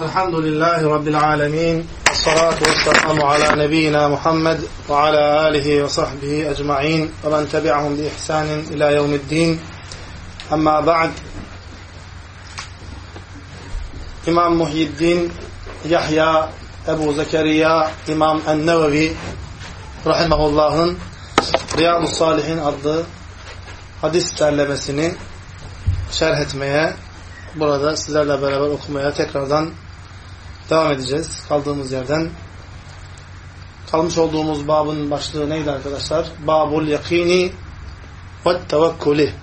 الحمد لله رب العالمين والصلاة والسلام على نبينا محمد وعلى آله وصحبه أجمعين ومن تبعهم بإحسان إلى يوم الدين أما بعد İmam Muhyiddin Yahya Ebu Zekeriya İmam En-Nevevi Rahimahullah'ın Riyad-ı Salihin adlı hadis derlemesini şerh etmeye burada sizlerle beraber okumaya tekrardan devam edeceğiz. Kaldığımız yerden. Kalmış olduğumuz babın başlığı neydi arkadaşlar? Babul yakini ve tevekkuli.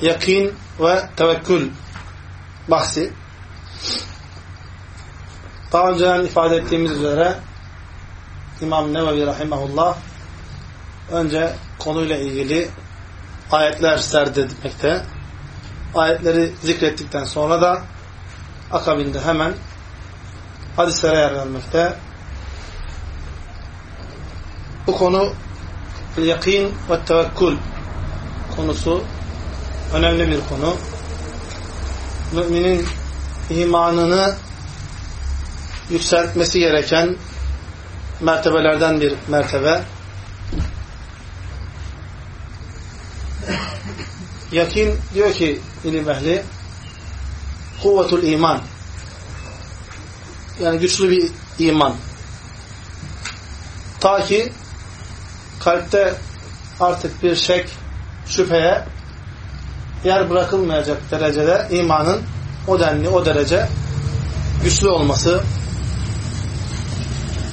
Yakin ve tevekkül bahsi. Daha önceden ifade ettiğimiz üzere İmam Nevevi Rahimahullah önce konuyla ilgili ayetler serdetmekte. Ayetleri zikrettikten sonra da akabinde hemen hadislere yer vermekte. Bu konu yakin ve tevekkül konusu önemli bir konu. Müminin imanını yükseltmesi gereken mertebelerden bir mertebe. Yakin diyor ki ilim ehli kuvvetul iman yani güçlü bir iman. Ta ki kalpte artık bir şek, şüpheye yer bırakılmayacak derecede imanın o denli, o derece güçlü olması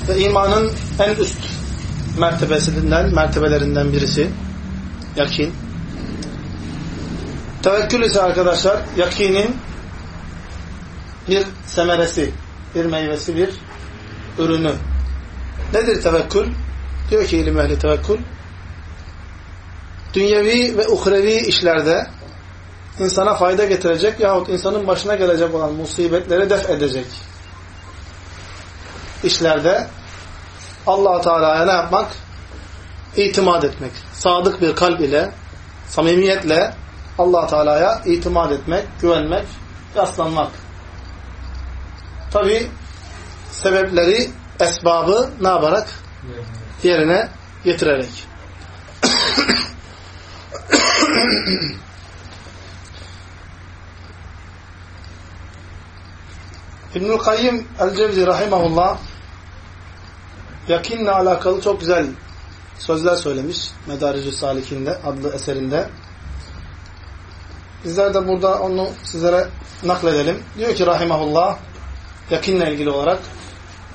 ve imanın en üst mertebesinden, mertebelerinden birisi yakin. Tevekkül ise arkadaşlar yakinin bir semeresi, bir meyvesi, bir ürünü. Nedir tevekkül? Diyor ki ilim ehli tevekkül. Dünyevi ve uhrevi işlerde insana fayda getirecek yahut insanın başına gelecek olan musibetleri def edecek işlerde allah Teala'ya ne yapmak? İtimat etmek. Sadık bir kalp ile, samimiyetle allah Teala'ya itimat etmek, güvenmek, yaslanmak. Tabi sebepleri, esbabı ne yaparak? Yerine getirerek. İbnül Kayyim el-Cevzi rahimahullah yakinle alakalı çok güzel sözler söylemiş. Medaricü Salikinde adlı eserinde. Bizler de burada onu sizlere nakledelim. Diyor ki rahimahullah yakinle ilgili olarak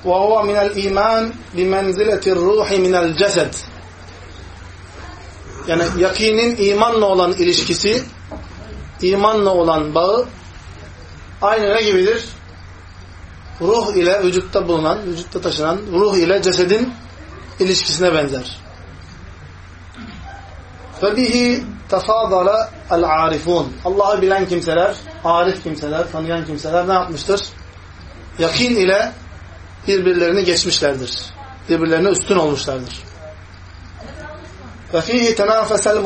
وَهُوَ مِنَ الْا۪يمَانِ بِمَنْزِلَةِ الرُّوحِ مِنَ الْجَسَدِ Yani yakinin imanla olan ilişkisi, imanla olan bağı aynı ne gibidir? Ruh ile vücutta bulunan, vücutta taşınan ruh ile cesedin ilişkisine benzer. فَبِهِ تَفَاضَلَ الْعَارِفُونَ Allah'ı bilen kimseler, arif kimseler, tanıyan kimseler ne yapmıştır? yakin ile birbirlerini geçmişlerdir. Birbirlerine üstün olmuşlardır. Ve fihi tenafesel.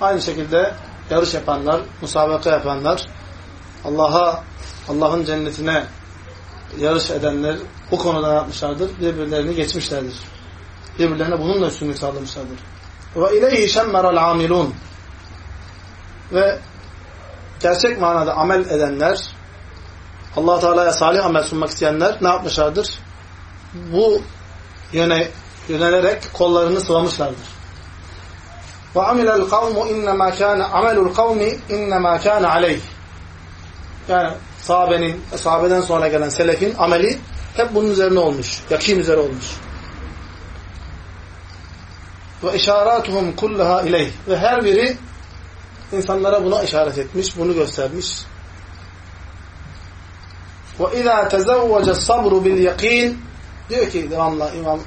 Aynı şekilde yarış yapanlar, musabaka yapanlar, Allah'a, Allah'ın cennetine yarış edenler bu konuda yapmışlardır? Birbirlerini geçmişlerdir. Birbirlerine bununla üstünlük sağlamışlardır. Ve ileyhi şemmerel amilun. Ve gerçek manada amel edenler, allah Teala'ya salih amel sunmak isteyenler ne yapmışlardır? Bu yöne yönelerek kollarını sıvamışlardır. Amilel kavmu innema kâne amelul kavmi innema kâne aleyh. Yani sahabenin, sahabeden sonra gelen selefin ameli hep bunun üzerine olmuş. Yakin üzere olmuş. Ve işaratuhum kullaha ileyh. Ve her biri insanlara buna işaret etmiş, bunu göstermiş. Tezevvece sabru bil yakin diyor ki devamla İmam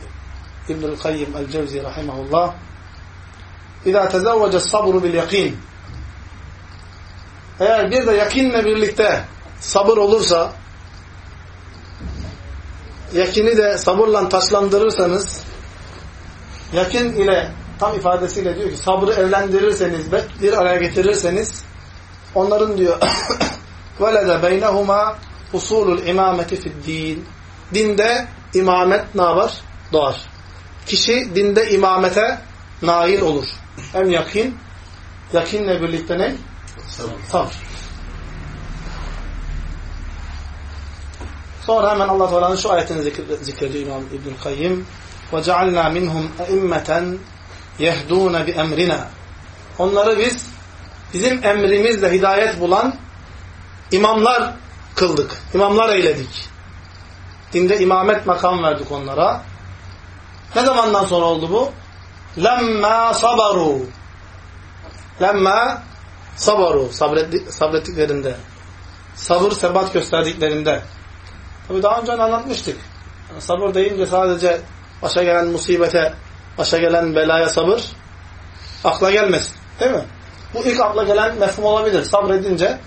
İbnül Kayyim el-Cevzi rahimahullah tezevvece sabru bil yakin eğer bir de yakinle birlikte sabır olursa yakini de sabırla taşlandırırsanız yakin ile tam ifadesiyle diyor ki sabrı evlendirirseniz bir araya getirirseniz onların diyor velede beynehuma Usulul imameti fid din. Dinde imamet ne var? Doğar. Kişi dinde imamete nail olur. Hem yakin, yakinle birlikte ne? Sabır. Sabır. Sonra hemen Allah Teala'nın şu ayetini zikr- zikrediyor İmam İbnül Kayyim. وَجَعَلْنَا مِنْهُمْ اَئِمَّةً يَهْدُونَ بِأَمْرِنَا Onları biz bizim emrimizle hidayet bulan imamlar kıldık. İmamlar eyledik. Dinde imamet makam verdik onlara. Ne zamandan sonra oldu bu? Lemma sabaru. Lemma sabaru. Sabrettik, sabrettiklerinde. Sabır, sebat gösterdiklerinde. Tabi daha önce anlatmıştık. Yani sabır deyince sadece başa gelen musibete, başa gelen belaya sabır akla gelmesin. Değil mi? Bu ilk akla gelen mefhum olabilir. Sabredince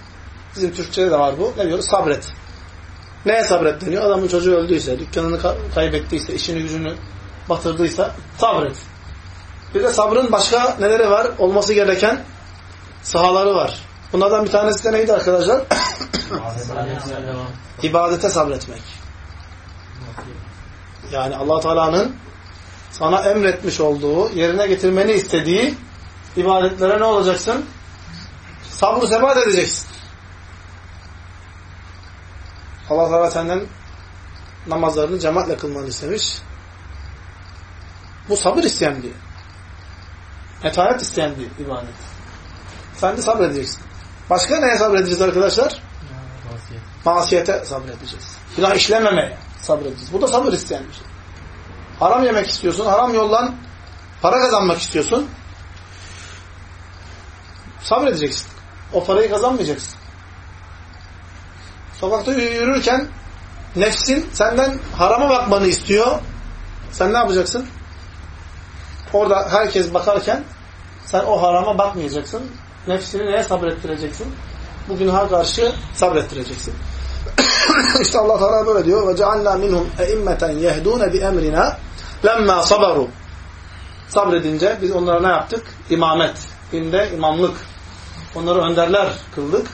bizim Türkçe'de de var bu. Ne diyoruz? Sabret. Neye sabret deniyor? Adamın çocuğu öldüyse, dükkanını kaybettiyse, işini gücünü batırdıysa sabret. Bir de sabrın başka neleri var? Olması gereken sahaları var. Bunlardan bir tanesi de neydi arkadaşlar? İbadete sabretmek. Yani allah Teala'nın sana emretmiş olduğu, yerine getirmeni istediği ibadetlere ne olacaksın? Sabrı sebat edeceksin. Allah Teala senden namazlarını cemaatle kılmanı istemiş. Bu sabır isteyen bir, metanet isteyen bir ibadet. Sen de sabredeceksin. Başka neye sabredeceğiz arkadaşlar? Masiyete sabredeceğiz. Günah işlememeye sabredeceğiz. Bu da sabır isteyen bir şey. Haram yemek istiyorsun, haram yoldan para kazanmak istiyorsun. Sabredeceksin. O parayı kazanmayacaksın. Sokakta yürürken nefsin senden harama bakmanı istiyor. Sen ne yapacaksın? Orada herkes bakarken sen o harama bakmayacaksın. Nefsini neye sabrettireceksin? Bu günaha karşı sabrettireceksin. işte Allah Teala böyle diyor. Ve cealna minhum eimmeten yehdûne bi emrina lemma sabaru. Sabredince biz onlara ne yaptık? İmamet. Dinde imamlık. Onları önderler kıldık.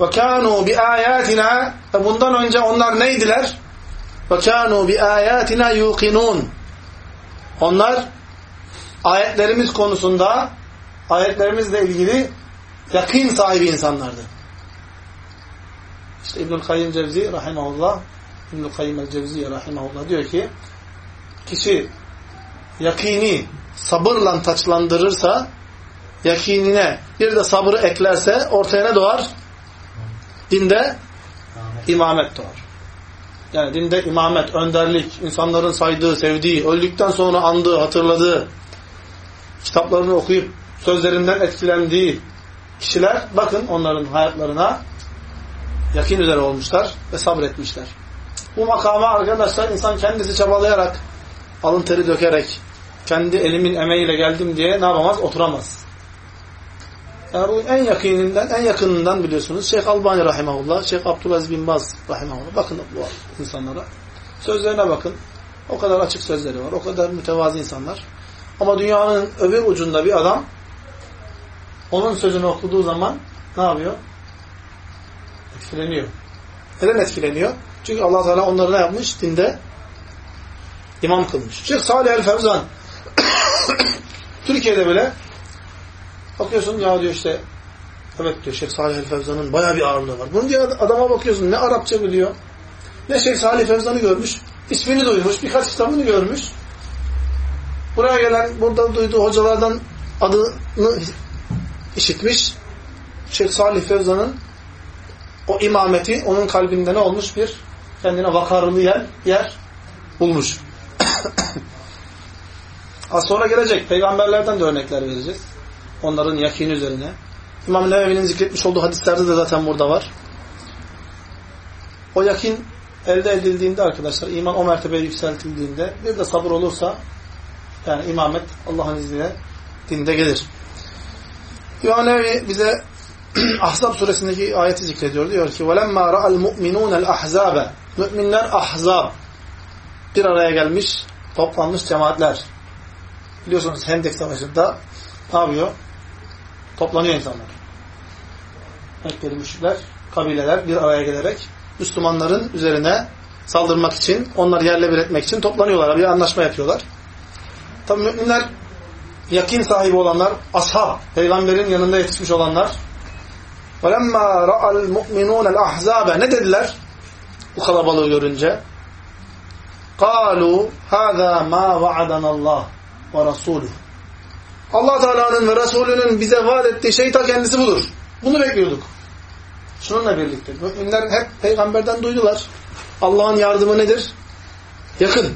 Bi âyâtina ve bundan önce onlar neydiler? Bi âyâtina yuqinûn. Onlar ayetlerimiz konusunda ayetlerimizle ilgili yakın sahibi insanlardı. İşte İbnül Kayyim Cevzi rahimahullah İbnül Kayyim el-Cevziye rahimahullah diyor ki kişi yakini sabırla taçlandırırsa yakinine bir de sabrı eklerse ortaya ne doğar? Dinde imamet doğar. Yani dinde imamet, önderlik, insanların saydığı, sevdiği, öldükten sonra andığı, hatırladığı, kitaplarını okuyup sözlerinden etkilendiği kişiler bakın onların hayatlarına yakin üzere olmuşlar ve sabretmişler. Bu makama arkadaşlar insan kendisi çabalayarak, alın teri dökerek, kendi elimin emeğiyle geldim diye ne yapamaz? Oturamaz. Yani bu en yakininden, en yakınından biliyorsunuz Şeyh Albani Rahimahullah, Şeyh Abdülaziz bin Baz Rahimahullah. Bakın bu insanlara. Sözlerine bakın. O kadar açık sözleri var. O kadar mütevazi insanlar. Ama dünyanın öbür ucunda bir adam onun sözünü okuduğu zaman ne yapıyor? Etkileniyor. Neden etkileniyor? Çünkü allah Teala onları ne yapmış? Dinde imam kılmış. Şeyh Salih el-Fevzan Türkiye'de bile bakıyorsun ya diyor işte evet diyor Şeyh Salih el-Fevzan'ın bayağı bir ağırlığı var. Bunun diye adama bakıyorsun ne Arapça biliyor ne Şeyh Salih Fevzan'ı görmüş ismini duymuş birkaç kitabını görmüş buraya gelen burada duyduğu hocalardan adını işitmiş Şeyh Salih Fevzan'ın o imameti onun kalbinde ne olmuş bir kendine vakarlı yer, yer bulmuş. Az sonra gelecek. Peygamberlerden de örnekler vereceğiz. Onların yakini üzerine. İmam Nevevi'nin zikretmiş olduğu hadislerde de zaten burada var. O yakin elde edildiğinde arkadaşlar, iman o mertebeye yükseltildiğinde bir de sabır olursa yani imamet Allah'ın izniyle dinde gelir. İmam Nevevi bize Ahzab suresindeki ayeti zikrediyor. Diyor ki وَلَمَّا رَأَ الْمُؤْمِنُونَ الْأَحْزَابَ Müminler ahzab bir araya gelmiş, toplanmış cemaatler. Biliyorsunuz Hendek Savaşı'nda ne yapıyor? Toplanıyor insanlar. Mekkeli müşrikler, kabileler bir araya gelerek Müslümanların üzerine saldırmak için, onları yerle bir etmek için toplanıyorlar. Bir anlaşma yapıyorlar. Tabi müminler yakin sahibi olanlar, ashab, peygamberin yanında yetişmiş olanlar وَلَمَّا رَأَى الْمُؤْمِنُونَ الْأَحْزَابَ Ne dediler? Bu kalabalığı görünce. قَالُوا هَذَا مَا وَعَدَنَ اللّٰهِ وَرَسُولُهُ Allah Teala'nın ve Resulünün bize vaat ettiği şey ta kendisi budur. Bunu bekliyorduk. Şununla birlikte. Müminler hep peygamberden duydular. Allah'ın yardımı nedir? Yakın.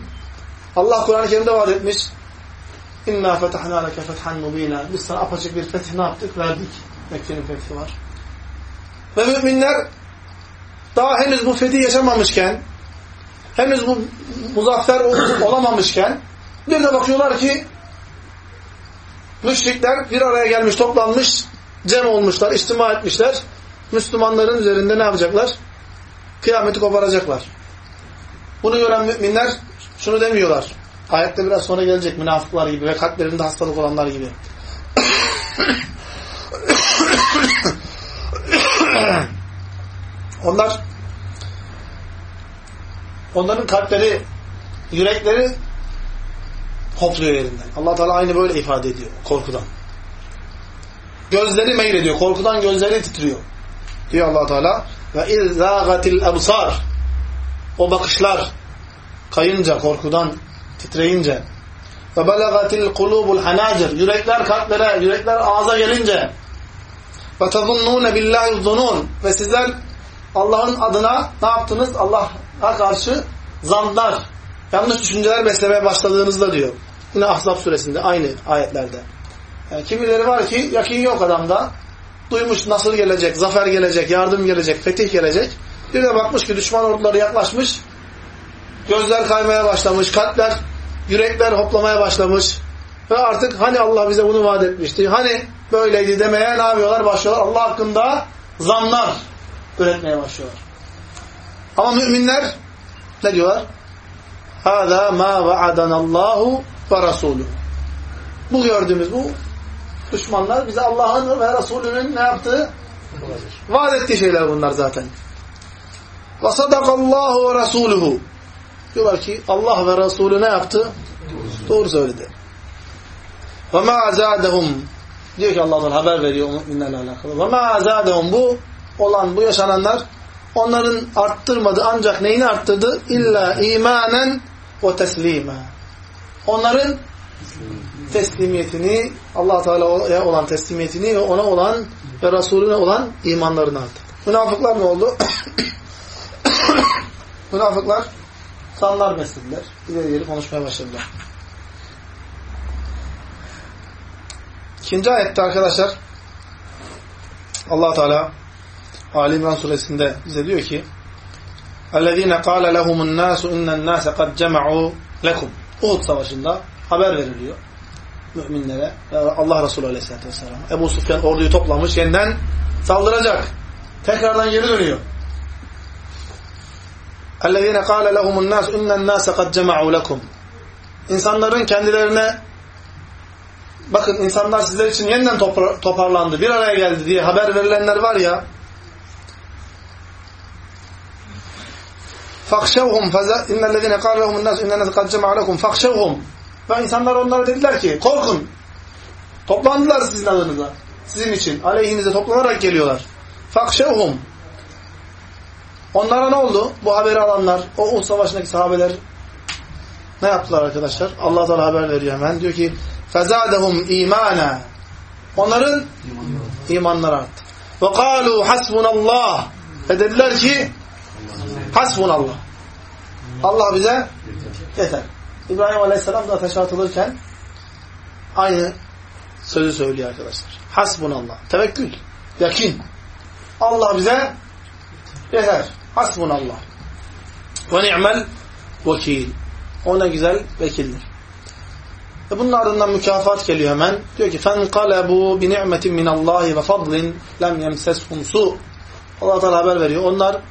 Allah Kur'an-ı Kerim'de vaat etmiş. İnna fetahna leke fethan mubina. Biz sana apaçık bir fetih ne yaptık? Verdik. Mekke'nin fethi var. Ve müminler daha henüz bu fethi yaşamamışken henüz bu muzaffer olamamışken bir de bakıyorlar ki müşrikler bir araya gelmiş, toplanmış, cem olmuşlar, içtima etmişler. Müslümanların üzerinde ne yapacaklar? Kıyameti koparacaklar. Bunu gören müminler şunu demiyorlar. Ayette biraz sonra gelecek münafıklar gibi ve kalplerinde hastalık olanlar gibi. Onlar onların kalpleri, yürekleri hopluyor yerinden. Allah Teala aynı böyle ifade ediyor korkudan. Gözleri meylediyor. Korkudan gözleri titriyor. Diyor Allah Teala ve izzagatil absar o bakışlar kayınca, korkudan titreyince ve belagatil kulubul hanacir yürekler kalplere, yürekler ağza gelince ve tazunnune billahi zunun ve sizler Allah'ın adına ne yaptınız? Allah'a karşı zanlar, yanlış düşünceler beslemeye başladığınızda diyor. Yine Ahzab suresinde aynı ayetlerde. Yani kimileri var ki yakin yok adamda. Duymuş nasıl gelecek, zafer gelecek, yardım gelecek, fetih gelecek. Bir de bakmış ki düşman orduları yaklaşmış. Gözler kaymaya başlamış, kalpler, yürekler hoplamaya başlamış. Ve artık hani Allah bize bunu vaat etmişti, hani böyleydi demeye ne yapıyorlar? Başlıyorlar Allah hakkında zanlar üretmeye başlıyorlar. Ama müminler ne diyorlar? هَذَا مَا وَعَدَنَ اللّٰهُ ve Resulü. Bu gördüğümüz bu düşmanlar bize Allah'ın ve Resulünün ne yaptığı? Vaat ettiği şeyler bunlar zaten. Ve sadakallahu ve Resuluhu. Diyorlar ki Allah ve Resulü ne yaptı? Doğru söyledi. Ve ma zâdehum. Diyor ki Allah'tan haber veriyor müminlerle alakalı. Ve ma zâdehum bu olan bu yaşananlar onların arttırmadı ancak neyini arttırdı? İlla imanen ve teslima Onların teslimiyetini, Allah Teala'ya olan teslimiyetini ve ona olan ve Resulüne olan imanlarını arttırdı. Münafıklar ne oldu? Münafıklar sanlar beslediler. İleri geri konuşmaya başladılar. İkinci ayette arkadaşlar allah Teala Ali İmran suresinde bize diyor ki اَلَّذ۪ينَ قَالَ لَهُمُ النَّاسُ اِنَّ النَّاسَ قَدْ جَمَعُوا لَكُمْ Uhud savaşında haber veriliyor müminlere Allah Resulü Aleyhisselatü Vesselam. Ebu Sufyan orduyu toplamış yeniden saldıracak. Tekrardan geri dönüyor. اَلَّذ۪ينَ قَالَ لَهُمُ النَّاسُ اِنَّ النَّاسَ قَدْ جَمَعُوا لَكُمْ İnsanların kendilerine bakın insanlar sizler için yeniden toparlandı, bir araya geldi diye haber verilenler var ya فَخْشَوْهُمْ اِنَّ الَّذ۪ينَ قَالَ لَهُمُ النَّاسُ اِنَّ النَّاسَ قَدْ جَمَعَ لَكُمْ فَخْشَوْهُمْ Ve insanlar onlara dediler ki korkun. Toplandılar sizin adınıza. Sizin için. Aleyhinize toplanarak geliyorlar. فَخْشَوْهُمْ Onlara ne oldu? Bu haberi alanlar, o Uhud Savaşı'ndaki sahabeler ne yaptılar arkadaşlar? Allah Teala haber veriyor hemen. Diyor ki فَزَادَهُمْ اِيمَانًا Onların imanları arttı. وَقَالُوا حَسْبُنَ اللّٰهِ Ve dediler ki Hasbunallah. Allah bize yeter. İbrahim Aleyhisselam da ateşe atılırken aynı sözü söylüyor arkadaşlar. Hasbunallah. Tevekkül. Yakin. Allah bize yeter. Hasbunallah. Ve ni'mel vekil. O ne güzel vekildir. Ve bunun ardından mükafat geliyor hemen. Diyor ki فَانْقَلَبُوا بِنِعْمَةٍ مِنَ اللّٰهِ وَفَضْلٍ لَمْ يَمْسَسْهُمْ سُوء Allah Teala haber veriyor. Onlar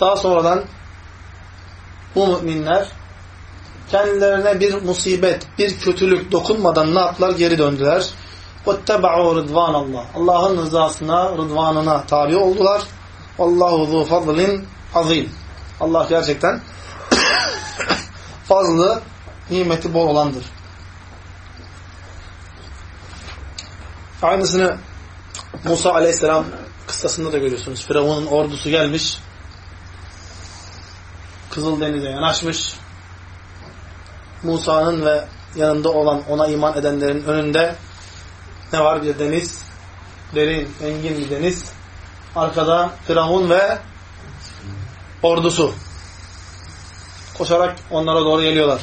daha sonradan bu müminler kendilerine bir musibet, bir kötülük dokunmadan ne yaptılar? Geri döndüler. وَاتَّبَعُوا رِضْوَانَ اللّٰهِ Allah'ın rızasına, rıdvanına tabi oldular. وَاللّٰهُ ذُو فَضْلٍ azim. Allah gerçekten fazlı, nimeti bol olandır. Aynısını Musa aleyhisselam kıssasında da görüyorsunuz. Firavun'un ordusu gelmiş. Kızıldeniz'e yanaşmış. Musa'nın ve yanında olan ona iman edenlerin önünde ne var? Bir deniz. Derin, engin bir deniz. Arkada Firavun ve ordusu. Koşarak onlara doğru geliyorlar.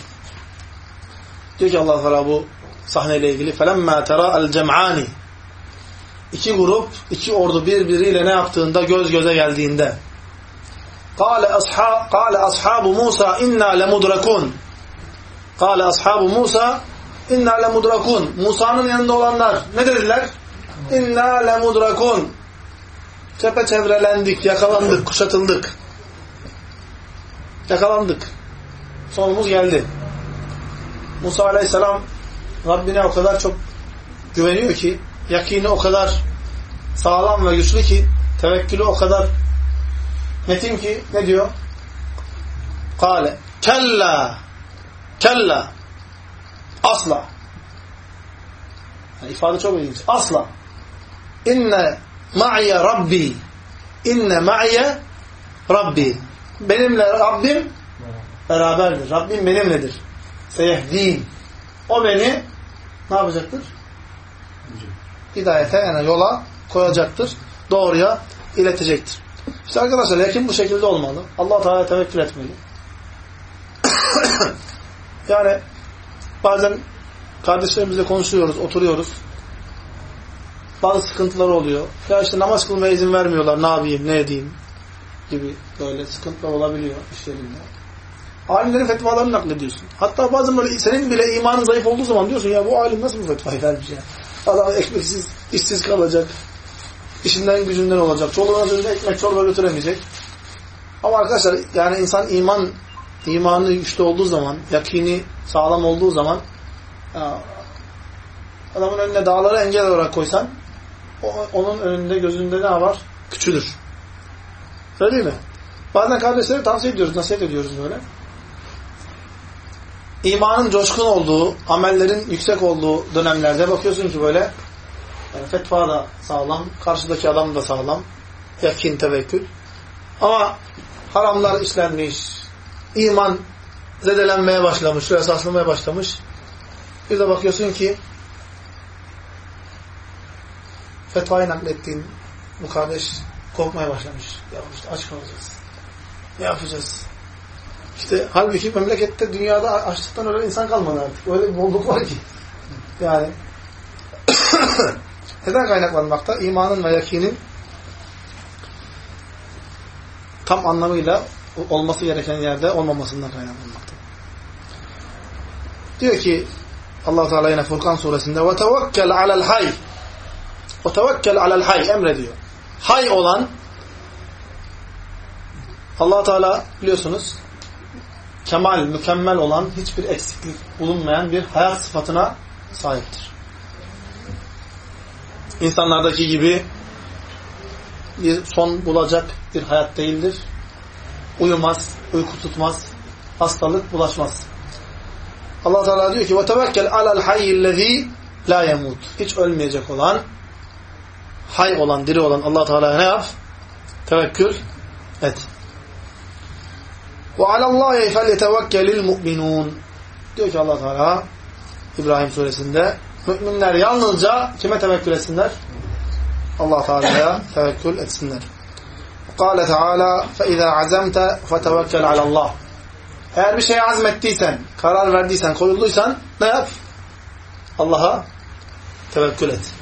Diyor ki Allah Teala bu sahneyle ilgili فَلَمَّا تَرَى الْجَمْعَانِ İki grup, iki ordu birbiriyle ne yaptığında, göz göze geldiğinde قال أصحاب قال أصحاب موسى إنا لمدركون قال أصحاب موسى إنا لمدركون Musa'nın yanında olanlar ne dediler? İnna lemudrakun Çepeçevrelendik, yakalandık, kuşatıldık. Yakalandık. Sonumuz geldi. Musa Aleyhisselam Rabbine o kadar çok güveniyor ki, yakini o kadar sağlam ve güçlü ki, tevekkülü o kadar metin ki, ne diyor? Kale, kella, kella, asla. Yani ifade çok ilginç. Asla. İnne ma'iye Rabbi. İnne ma'iye Rabbi. Benimle Rabbim beraberdir. Rabbim benimledir. Seyehdin. O beni ne yapacaktır? Hidayete yani yola koyacaktır. Doğruya iletecektir. İşte arkadaşlar yakin bu şekilde olmalı. allah Teala tevekkül etmeli. yani bazen kardeşlerimizle konuşuyoruz, oturuyoruz. Bazı sıkıntılar oluyor. Ya işte namaz kılmaya izin vermiyorlar. Ne yapayım, ne edeyim gibi böyle sıkıntılar olabiliyor işlerinde. Alimlerin fetvalarını naklediyorsun. Hatta bazen böyle senin bile imanın zayıf olduğu zaman diyorsun ya bu alim nasıl bu fetvayı vermiş ya. Adam ekmeksiz, işsiz kalacak. İşinden gücünden olacak. Çoluğuna çocuğuna ekmek çorba götüremeyecek. Ama arkadaşlar yani insan iman imanı güçlü olduğu zaman, yakini sağlam olduğu zaman adamın önüne dağları engel olarak koysan onun önünde gözünde ne var? Küçülür. Öyle değil mi? Bazen kardeşlere tavsiye ediyoruz, nasihat ediyoruz böyle. İmanın coşkun olduğu, amellerin yüksek olduğu dönemlerde bakıyorsun ki böyle yani fetva da sağlam, karşıdaki adam da sağlam, yakin, tevekkül. Ama haramlar işlenmiş, iman zedelenmeye başlamış, esaslamaya başlamış. Bir de bakıyorsun ki fetvayı naklettiğin bu kardeş korkmaya başlamış. Ya işte aç kalacağız. Ne yapacağız? İşte halbuki memlekette dünyada açlıktan ölen insan kalmadı artık. Öyle bir bolluk var ki. Yani neden kaynaklanmakta? İmanın ve yakinin tam anlamıyla olması gereken yerde olmamasından kaynaklanmakta. Diyor ki Allah Teala yine Furkan suresinde ve tevekkel alel hay ve tevekkel alel hay emrediyor. Hay olan Allah Teala biliyorsunuz kemal, mükemmel olan, hiçbir eksiklik bulunmayan bir hayat sıfatına sahiptir. İnsanlardaki gibi bir son bulacak bir hayat değildir. Uyumaz, uyku tutmaz, hastalık bulaşmaz. Allah Teala diyor ki: "Ve tevekkel alel hayyillezî la yemut." Hiç ölmeyecek olan, hay olan, diri olan Allah Teala'ya ne yap? Tevekkül et. Ve alallahi felyetevekkelil mu'minun. Diyor ki Allah Teala İbrahim suresinde müminler yalnızca kime tevekkül etsinler? Allah Teala'ya tevekkül etsinler. Kâle Teala فَاِذَا عَزَمْتَ فَتَوَكَّلْ عَلَى اللّٰهِ Eğer bir şeye azmettiysen, karar verdiysen, koyulduysan ne yap? Allah'a tevekkül et.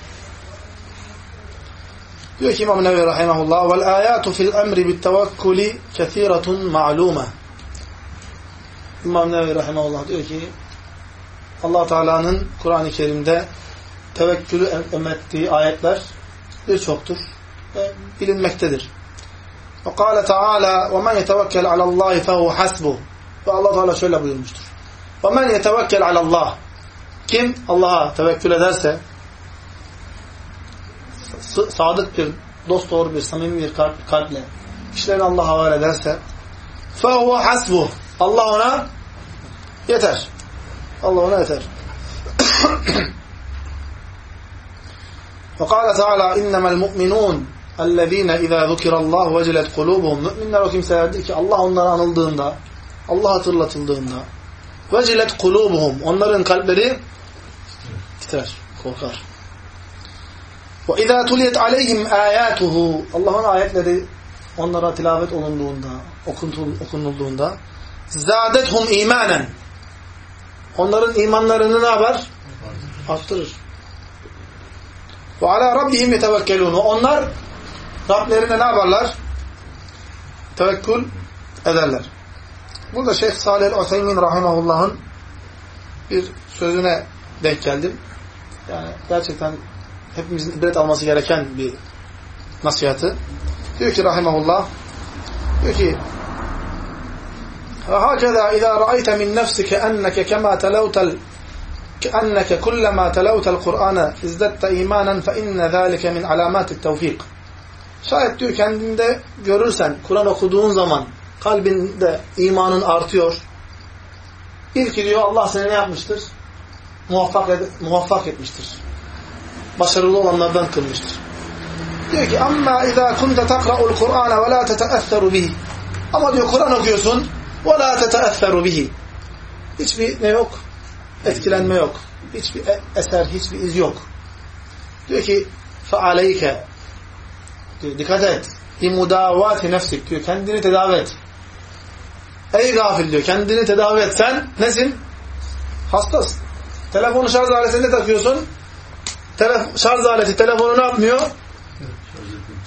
Diyor ki İmam Nevi Rahimahullah وَالْآيَاتُ فِي الْأَمْرِ بِالتَّوَكُّلِ كَثِيرَةٌ مَعْلُومَةٌ İmam Nevi Rahimahullah diyor ki allah Teala'nın Kur'an-ı Kerim'de tevekkülü emrettiği ayetler birçoktur ve bilinmektedir. Ve kâle Teala وَمَنْ يَتَوَكَّلْ عَلَى اللّٰهِ فَهُوَ حَسْبُهُ Ve allah Teala şöyle buyurmuştur. وَمَنْ يَتَوَكَّلْ عَلَى اللّٰهِ Kim Allah'a tevekkül ederse sadık bir, dost doğru bir, samimi bir kalp, kalple işlerini Allah'a havale ederse فَهُوَ حَسْبُهُ Allah ona yeter. Allah ona yeter. وقال تعالى إنما المؤمنون الذين إذا ذكر الله وجلت قلوبهم müminler o kimselerdir ki Allah onlara anıldığında Allah hatırlatıldığında vecilet kulubuhum onların kalpleri titrer, korkar. Ve izâ tuliyet aleyhim âyâtuhu Allah'ın ayetleri onlara tilavet olunduğunda, okunulduğunda zâdethum imanen onların imanlarını ne yapar? Arttırır. Ve alâ rabbihim yetevekkelûn. Onlar Rablerine ne yaparlar? Tevekkül ederler. Burada Şeyh Salih el-Useymin rahimahullah'ın bir sözüne denk geldim. Yani gerçekten hepimizin ibret alması gereken bir nasihatı. Diyor ki rahimahullah diyor ki وهكذا إذا رأيت من نفسك أنك كما تلوت ال... كأنك كلما تلوت القرآن ازددت إيمانا فإن ذلك من علامات التوفيق Şayet diyor kendinde görürsen, Kur'an okuduğun zaman kalbinde imanın artıyor. İlk diyor Allah seni ne yapmıştır? Muvaffak, ed muvaffak etmiştir. Başarılı olanlardan kılmıştır. Diyor ki amma izâ kunte takra'ul Kur'âne ve lâ teteesseru bihi. Ama diyor Kur'an okuyorsun ve lâ teteesseru bihi. Hiçbir ne yok? Etkilenme yok. Hiçbir e, eser, hiçbir iz yok. Diyor ki فَعَلَيْكَ diyor, dikkat et. İmudavati nefsik diyor. Kendini tedavi et. Ey gafil diyor. Kendini tedavi et. Sen nesin? Hastasın. Telefonu şarj aletine takıyorsun. Telef şarj aleti telefonu ne yapmıyor?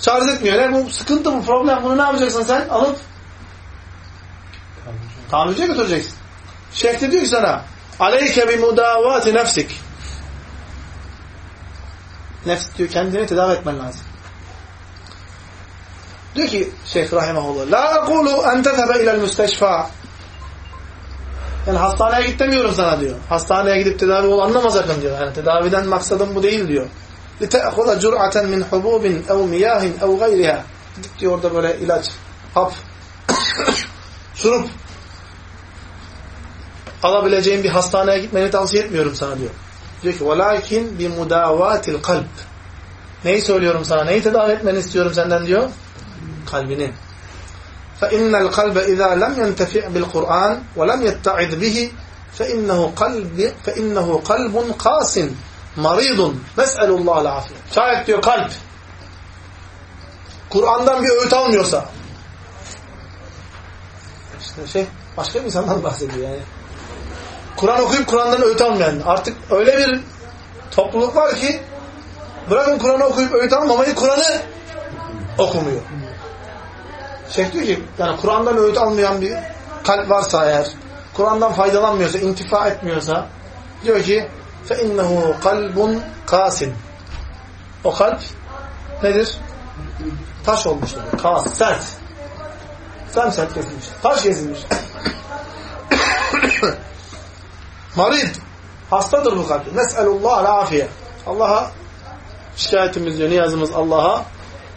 Şarj etmiyor. Ne bu sıkıntı bu problem. Bunu ne yapacaksın sen? Alıp tamirciye götüreceksin. Şeyh de diyor ki sana aleyke bi mudavati nefsik. Nefs diyor kendini tedavi etmen lazım. Diyor ki Şeyh Rahimahullah La akulu en tezhebe ilel müsteşfa Yani hastaneye git demiyorum sana diyor. Hastaneye gidip tedavi ol anlama sakın diyor. Yani tedaviden maksadım bu değil diyor. لِتَأْخُذَ جُرْعَةً مِنْ حُبُوبٍ اَوْ مِيَاهٍ اَوْ غَيْرِهَا Gidip diyor orada böyle ilaç, hap, şurup alabileceğin bir hastaneye gitmeni tavsiye etmiyorum sana diyor. Diyor ki وَلَاكِنْ بِمُدَاوَاتِ الْقَلْبِ Neyi söylüyorum sana? Neyi tedavi etmeni istiyorum senden diyor? kalbini. فَإِنَّ الْقَلْبَ إِذَا لَمْ يَنْتَفِعْ بِالْقُرْآنِ وَلَمْ يَتَّعِذْ بِهِ فَإِنَّهُ قَلْبٌ فَإِنَّهُ قَلْبٌ قَاسٍ مَرِيضٌ نَسْأَلُ اللّٰهَ الْعَافِيَةِ Şayet diyor kalp Kur'an'dan bir öğüt almıyorsa işte şey başka bir insandan bahsediyor yani. Kur'an okuyup Kur'an'dan öğüt almayan artık öyle bir topluluk var ki bırakın Kur'an'ı okuyup öğüt almamayı Kur'an'ı okumuyor. Şeyh diyor ki yani Kur'an'dan öğüt almayan bir kalp varsa eğer Kur'an'dan faydalanmıyorsa, intifa etmiyorsa diyor ki فَاِنَّهُ قَلْبٌ قَاسٍ O kalp nedir? Taş olmuştur. Kas, sert. Sem sert kesilmiş. Taş kesilmiş. Marid. Hastadır bu kalp. Nes'elullah afiye. Allah'a şikayetimiz diyor, niyazımız Allah'a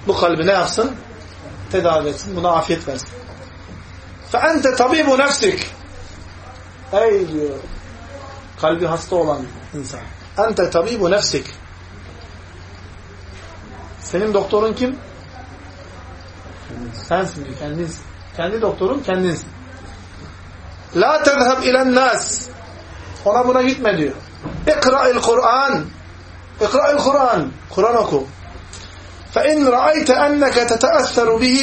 bu kalbi ne yapsın? Tedavi etsin. Buna afiyet versin. فَاَنْتَ tabibu نَفْسِكَ Ey diyor kalbi hasta olan insan. Ente tabibu nefsik. Senin doktorun kim? Sensin diyor. Kendinsin. Kendi doktorun kendinsin. La tezheb ilen nas. Ona buna gitme diyor. İkra'il Kur'an. İkra'il Kur'an. Kur'an oku. فإن رأيت أنك تتأثر به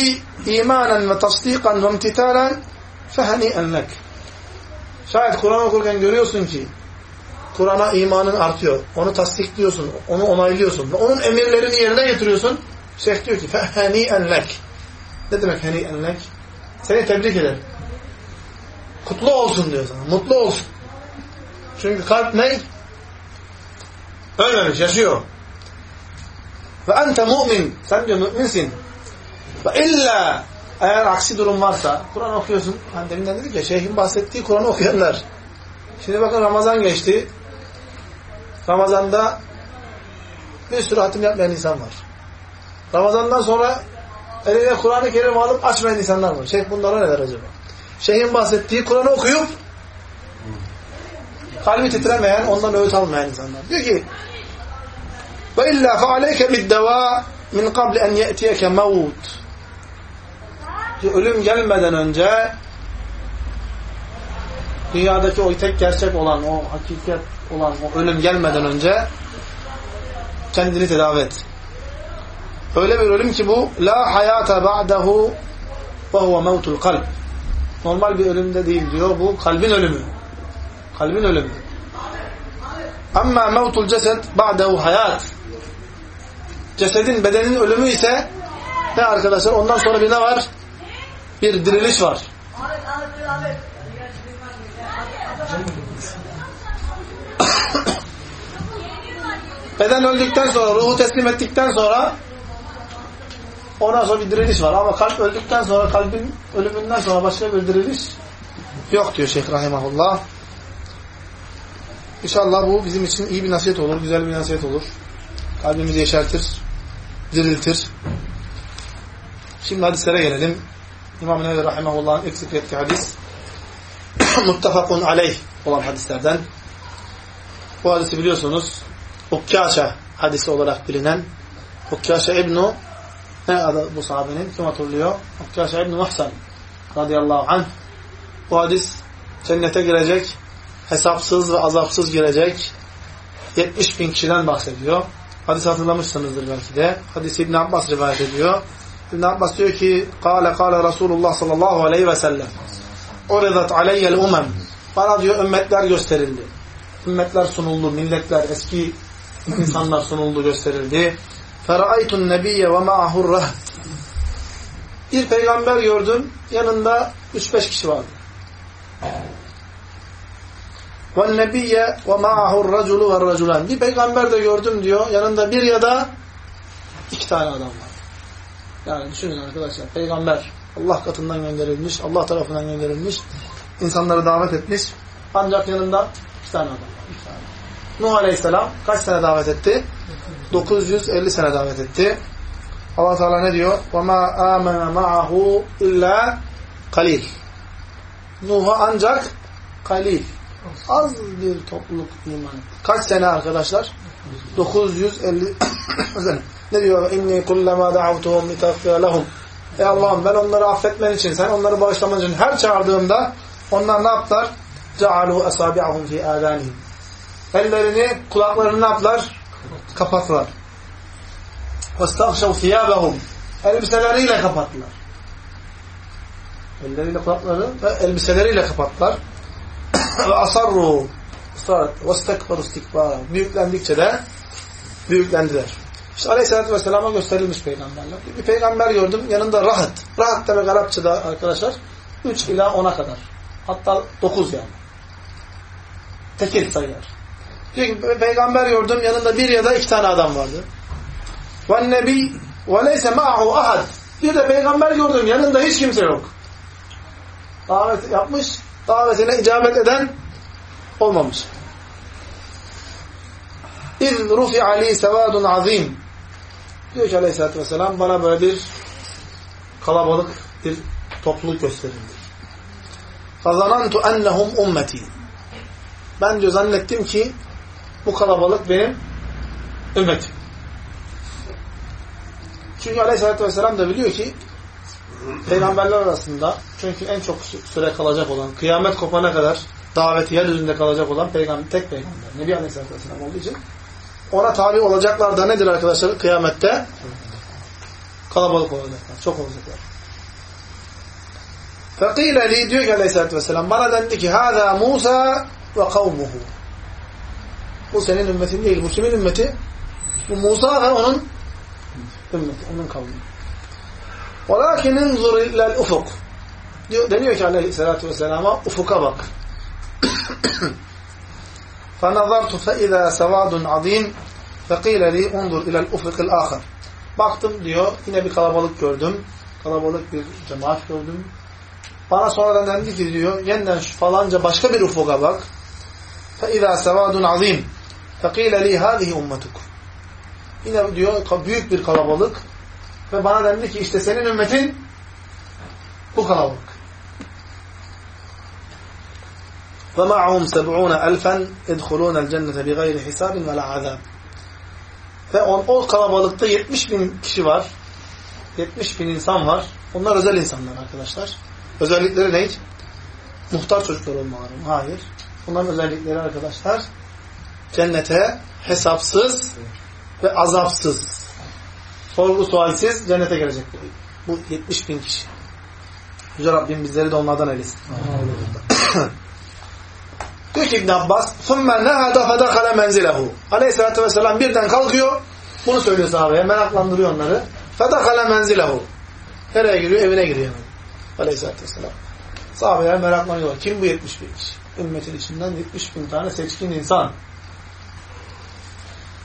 إيمانا وتصديقا وامتثالا فهنيئا لك Şayet Kur'an okurken görüyorsun ki Kur'an'a imanın artıyor. Onu tasdikliyorsun. Onu onaylıyorsun. Ve onun emirlerini yerine getiriyorsun. Şeyh diyor ki فَهَنِيئًا لَكْ Ne demek هَنِيئًا لَكْ Seni tebrik ederim. Kutlu olsun diyor sana. Mutlu olsun. Çünkü kalp ne? Ölmemiş, yaşıyor. Ve ente mu'min. Sen diyor müminsin. Ve illa eğer aksi durum varsa Kur'an okuyorsun. Hani deminden dedik ya şeyhin bahsettiği Kur'an okuyanlar. Şimdi bakın Ramazan geçti. Ramazan'da bir sürü hatim yapmayan insan var. Ramazan'dan sonra eline Kur'an-ı Kerim alıp açmayan insanlar var. Şeyh bunlara ne der acaba? Şeyhin bahsettiği Kur'an'ı okuyup kalbi titremeyen, ondan öğüt almayan insanlar. Diyor ki ve illa fe aleyke biddeva min qabl en ye'tiyeke mevut. Ölüm gelmeden önce dünyadaki o tek gerçek olan, o hakikat olan o ölüm gelmeden önce kendini tedavi et. Öyle bir ölüm ki bu la hayata ba'dahu ve huve mevtul kalb. Normal bir ölümde değil diyor. Bu kalbin ölümü. Kalbin ölümü. Ama mevtul ceset ba'dahu hayat. Cesedin, bedenin ölümü ise ne arkadaşlar? Ondan sonra bir ne var? Bir diriliş var. Beden öldükten sonra, ruhu teslim ettikten sonra ondan sonra bir diriliş var. Ama kalp öldükten sonra, kalbin ölümünden sonra başka bir diriliş yok diyor Şeyh Rahimahullah. İnşallah bu bizim için iyi bir nasihat olur, güzel bir nasihat olur. Kalbimizi yeşertir, diriltir. Şimdi hadislere gelelim. İmam-ı Nevi Rahimahullah'ın eksik ettiği hadis muttefakun aleyh olan hadislerden. Bu hadisi biliyorsunuz Ukkaşa hadisi olarak bilinen Ukkaşa İbnu ne adı bu sahabenin? Kim hatırlıyor? Ukkaşa İbnu Muhsan radıyallahu anh bu hadis cennete girecek hesapsız ve azapsız girecek 70 bin kişiden bahsediyor. Hadis hatırlamışsınızdır belki de. Hadis İbn Abbas rivayet ediyor. İbn Abbas diyor ki Kale kale Resulullah sallallahu aleyhi ve sellem Uridat aleyyel umem Bana diyor ümmetler gösterildi. Ümmetler sunuldu, milletler, eski insanlar sunuldu, gösterildi. Feraytun nebiyye ve ma'ahur Bir peygamber gördüm, yanında 3-5 kişi vardı. وَالنَّبِيَّ وَمَعَهُ الرَّجُلُ وَالرَّجُلَانِ Bir peygamber de gördüm diyor. Yanında bir ya da iki tane adam var. Yani düşünün arkadaşlar. Peygamber Allah katından gönderilmiş, Allah tarafından gönderilmiş, insanları davet etmiş. Ancak yanında iki tane adam var. İki tane. Nuh Aleyhisselam kaç sene davet etti? 950 sene davet etti. Allah Teala ne diyor? وَمَا آمَنَ مَعَهُ اِلَّا kalil. Nuh'a ancak kalil. az bir topluluk iman etti. Kaç sene arkadaşlar? 950 ne diyor? İnni kullama da'avtuhum litaghfira lahum. Ey Allah'ım ben onları affetmen için, sen onları bağışlaman için her çağırdığımda onlar ne yaptılar? Cealu asabi'ahum fi adanihim. Ellerini, kulaklarını ne yaptılar? Kapattılar. Vestagşav thiyabahum. Elbiseleriyle kapattılar. Elleriyle kulakları ve elbiseleriyle kapattılar ve asarru ısrar vestekbaru istikbara büyüklendikçe de büyüklendiler. İşte Aleyhisselatü Vesselam'a gösterilmiş peygamberler. Bir peygamber gördüm yanında rahat. Rahat demek Arapçada arkadaşlar 3 ila 10'a kadar. Hatta 9 yani. Tekil sayılar. Diyor ki peygamber gördüm yanında bir ya da iki tane adam vardı. Ve nebi ve leyse ma'ahu ahad. Bir de peygamber gördüm yanında hiç kimse yok. Davet yapmış davetine icabet eden olmamış. İz rufi ali sevadun azim. Diyor ki aleyhissalatü vesselam bana böyle bir kalabalık bir topluluk gösterildi. Fazanantu ennehum ummeti. Ben diyor zannettim ki bu kalabalık benim ümmetim. Çünkü aleyhissalatü vesselam da biliyor ki peygamberler arasında çünkü en çok süre kalacak olan, kıyamet kopana kadar daveti yeryüzünde kalacak olan peygamber, tek peygamber. Nebi Aleyhisselatü Vesselam olduğu için ona tabi olacaklar da nedir arkadaşlar? Kıyamette kalabalık olacaklar. Çok olacaklar. Fekile li diyor ki Aleyhisselatü Vesselam bana dendi ki hâzâ Musa ve kavmuhu. Bu senin ümmetin değil. Bu kimin ümmeti? Bu Musa ve onun ümmeti. Onun kavmi. وَلَكِنْ اِنْظُرْ اِلَى الْاُفُقِ diyor, Deniyor ki aleyhissalatü vesselama ufuka bak. فَنَظَرْتُ فَاِذَا سَوَادٌ عَظِيمٌ فَقِيلَ لِي اُنْظُرْ اِلَى الْاُفُقِ الْآخَرِ Baktım diyor, yine bir kalabalık gördüm. Kalabalık bir cemaat gördüm. Bana sonradan dendi ki diyor, yeniden şu falanca başka bir ufuka bak. فَاِذَا سَوَادٌ عَظِيمٌ فَقِيلَ لِي هَذِهِ اُمَّتُكُ Yine diyor, büyük bir kalabalık Ve bana dendi ki işte senin ümmetin bu kalabalık. وَمَعْهُمْ سَبْعُونَ أَلْفًا يَدْخُلُونَ الْجَنَّةَ بِغَيْرِ حِسَابٍ وَلَا عَذَابٍ Ve on, o kalabalıkta 70 bin kişi var. 70 bin insan var. Onlar özel insanlar arkadaşlar. Özellikleri ne? Muhtar çocuklar olmaları mı? Hayır. Bunların özellikleri arkadaşlar cennete hesapsız ve azapsız sorgu sualsiz cennete gelecek. Bu 70 bin kişi. Yüce Rabbim bizleri de onlardan eylesin. Diyor ki İbn Abbas ثُمَّ نَهَدَ فَدَخَلَ مَنْزِلَهُ Aleyhisselatü Vesselam birden kalkıyor. Bunu söylüyor sahabeye. Meraklandırıyor onları. فَدَخَلَ مَنْزِلَهُ Nereye giriyor? Evine giriyor. Aleyhisselatü Vesselam. Sahabeler meraklanıyorlar. Kim bu 70 bin kişi? Ümmetin içinden 70 bin tane seçkin insan.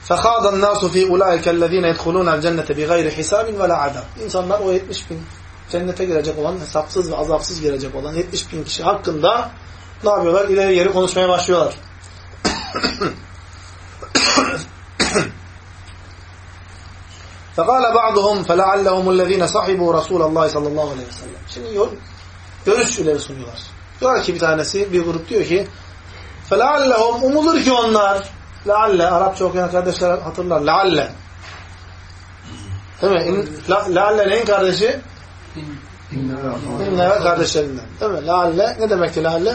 فَخَاضَ النَّاسُ ف۪ي اُولَٰئِكَ الَّذ۪ينَ يَدْخُلُونَ الْجَنَّةَ بِغَيْرِ حِسَابٍ وَلَا عَدَبٍ İnsanlar o 70 bin cennete girecek olan, hesapsız ve azapsız girecek olan 70 bin kişi hakkında ne yapıyorlar? İleri geri konuşmaya başlıyorlar. فَقَالَ بَعْضُهُمْ فَلَعَلَّهُمُ الَّذ۪ينَ صَحِبُوا رَسُولَ اللّٰهِ sallallahu aleyhi ve sellem. Şimdi yol, görüş ileri sunuyorlar. Diyor ki bir tanesi, bir grup diyor ki فَلَعَلَّهُمْ Umulur ki onlar Lealle, Arapça okuyan kardeşler hatırlar. Lealle. Değil mi? Lealle neyin kardeşi? İnne ve kardeşlerinden. Değil mi? Lealle ne demekti lealle?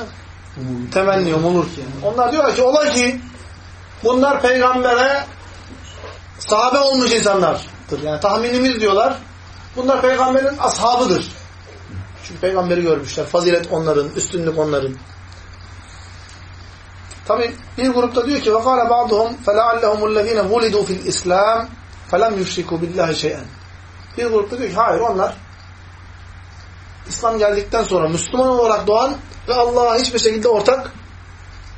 Temenni, umulur ki. Onlar diyorlar ki ola ki bunlar peygambere sahabe olmuş insanlardır. Yani tahminimiz diyorlar. Bunlar peygamberin ashabıdır. Çünkü peygamberi görmüşler. Fazilet onların, üstünlük onların. Tabi bir grupta diyor ki وَقَالَ بَعْضُهُمْ فَلَعَلَّهُمُ الَّذ۪ينَ وُلِدُوا فِي الْإِسْلَامِ فَلَمْ يُشْرِكُوا بِاللّٰهِ شَيْئًا Bir grupta diyor ki hayır onlar İslam geldikten sonra Müslüman olarak doğan ve Allah'a hiçbir şekilde ortak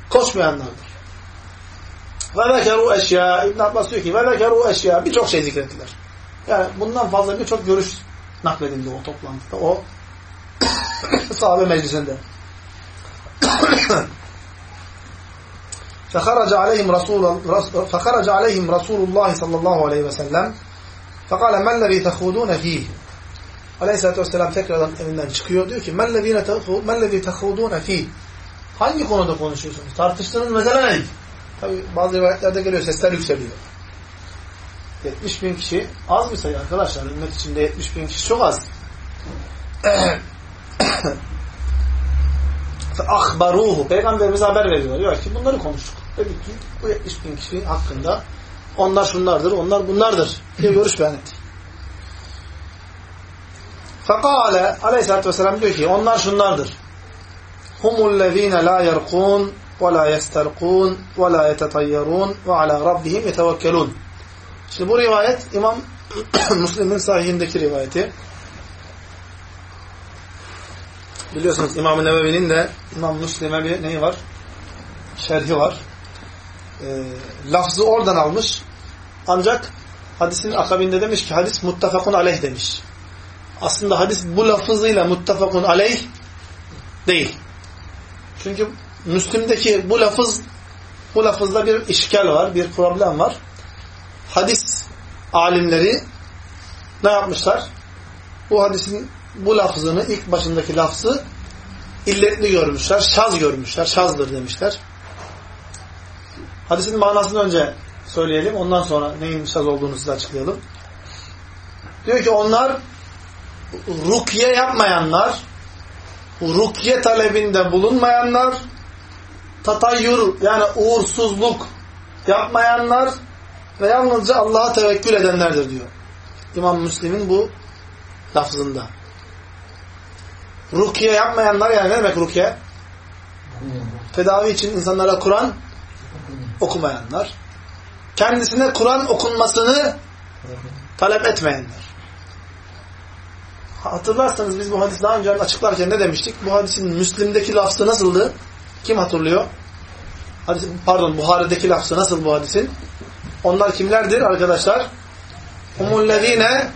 koşmayanlardır. Ve vekeru eşya İbn Abbas diyor ki ve vekeru eşya birçok şey zikrettiler. Yani bundan fazla birçok görüş nakledildi o toplantıda. O sahabe meclisinde. فخرج عليهم رسول فخرج عليهم رسول الله صلى الله عليه وسلم فقال ما الذي تخوضون فيه Aleyhisselatü Vesselam tekrardan evinden çıkıyor. Diyor ki مَلَّذ۪ي تَخُودُونَ ف۪ي Hangi konuda konuşuyorsunuz? Tartıştığınız mesele ne? Tabi bazı rivayetlerde geliyor sesler yükseliyor. 70 bin kişi az bir sayı arkadaşlar. Ümmet içinde 70 bin kişi çok az. ahbaruhu. Peygamberimiz haber veriyor. Diyor ki bunları konuştuk. Dedik ki bu 70 bin kişi hakkında onlar şunlardır, onlar bunlardır diye görüş beyan etti. Fekale aleyhissalatü vesselam diyor ki onlar şunlardır. Humullezine la yerkun ve la yesterkun ve la yetetayyarun ve ala rabbihim yetevekkelun. Şimdi bu rivayet İmam Müslim'in sahihindeki rivayeti. Biliyorsunuz İmam-ı Nebevi'nin de İmam Müslim'e bir neyi var? Şerhi var. E, lafzı oradan almış. Ancak hadisin akabinde demiş ki hadis muttafakun aleyh demiş. Aslında hadis bu lafızıyla muttafakun aleyh değil. Çünkü Müslim'deki bu lafız bu lafızda bir işgal var, bir problem var. Hadis alimleri ne yapmışlar? Bu hadisin bu lafzını, ilk başındaki lafzı illetli görmüşler, şaz görmüşler, şazdır demişler. Hadisin manasını önce söyleyelim, ondan sonra neyin şaz olduğunu size açıklayalım. Diyor ki onlar rukiye yapmayanlar, rukiye talebinde bulunmayanlar, tatayyur yani uğursuzluk yapmayanlar ve yalnızca Allah'a tevekkül edenlerdir diyor. İmam Müslim'in bu lafzında. Rukiye yapmayanlar yani ne demek rukiye? Tedavi için insanlara Kur'an okumayanlar. Kendisine Kur'an okunmasını talep etmeyenler. Hatırlarsanız biz bu hadis daha önce açıklarken ne demiştik? Bu hadisin Müslim'deki lafzı nasıldı? Kim hatırlıyor? Hadis, pardon Buhari'deki lafzı nasıl bu hadisin? Onlar kimlerdir arkadaşlar? Umullezine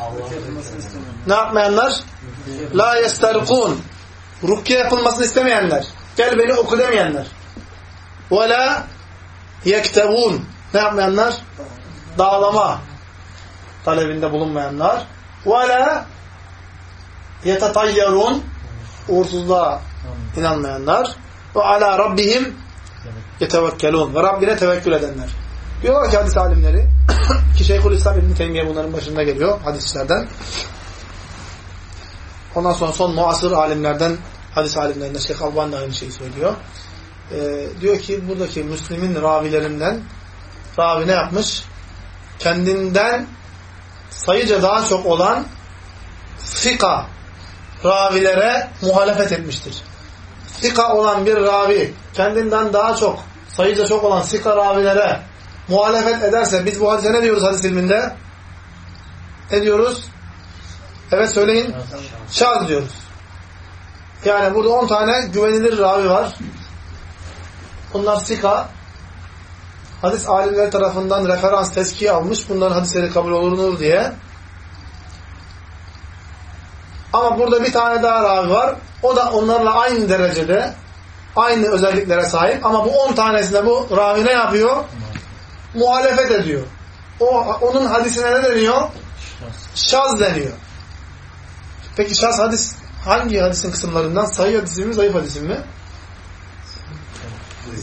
ne yapmayanlar? La yesterkun Rukiye yapılmasını istemeyenler. Gel beni oku demeyenler. Ve la yektebun Ne yapmayanlar? Dağlama talebinde bulunmayanlar. ve la yetatayyarun uğursuzluğa inanmayanlar ve ala rabbihim yetevekkelun ve Rabbine tevekkül edenler. Diyorlar ki hadis alimleri ki Şeyhülislam İbn Teymiye bunların başında geliyor hadislerden. Ondan sonra son muasır alimlerden hadis alimlerinden Şeyh Alban da aynı şeyi söylüyor. Ee, diyor ki buradaki Müslim'in ravilerinden ravi ne yapmış? Kendinden sayıca daha çok olan fika ravilere muhalefet etmiştir. Sika olan bir ravi kendinden daha çok sayıca çok olan sika ravilere muhalefet ederse biz bu hadise ne diyoruz hadis ilminde? Ne diyoruz? Evet söyleyin. Şaz diyoruz. Yani burada 10 tane güvenilir ravi var. Bunlar sika. Hadis alimleri tarafından referans teskiye almış. Bunların hadisleri kabul olunur diye. Ama burada bir tane daha ravi var. O da onlarla aynı derecede, aynı özelliklere sahip. Ama bu 10 tanesinde bu ravi ne yapıyor? Muhalefet ediyor. O, onun hadisine ne deniyor? Şaz deniyor. Peki şaz hadis hangi hadisin kısımlarından? Sahih hadisi mi, zayıf hadisi mi?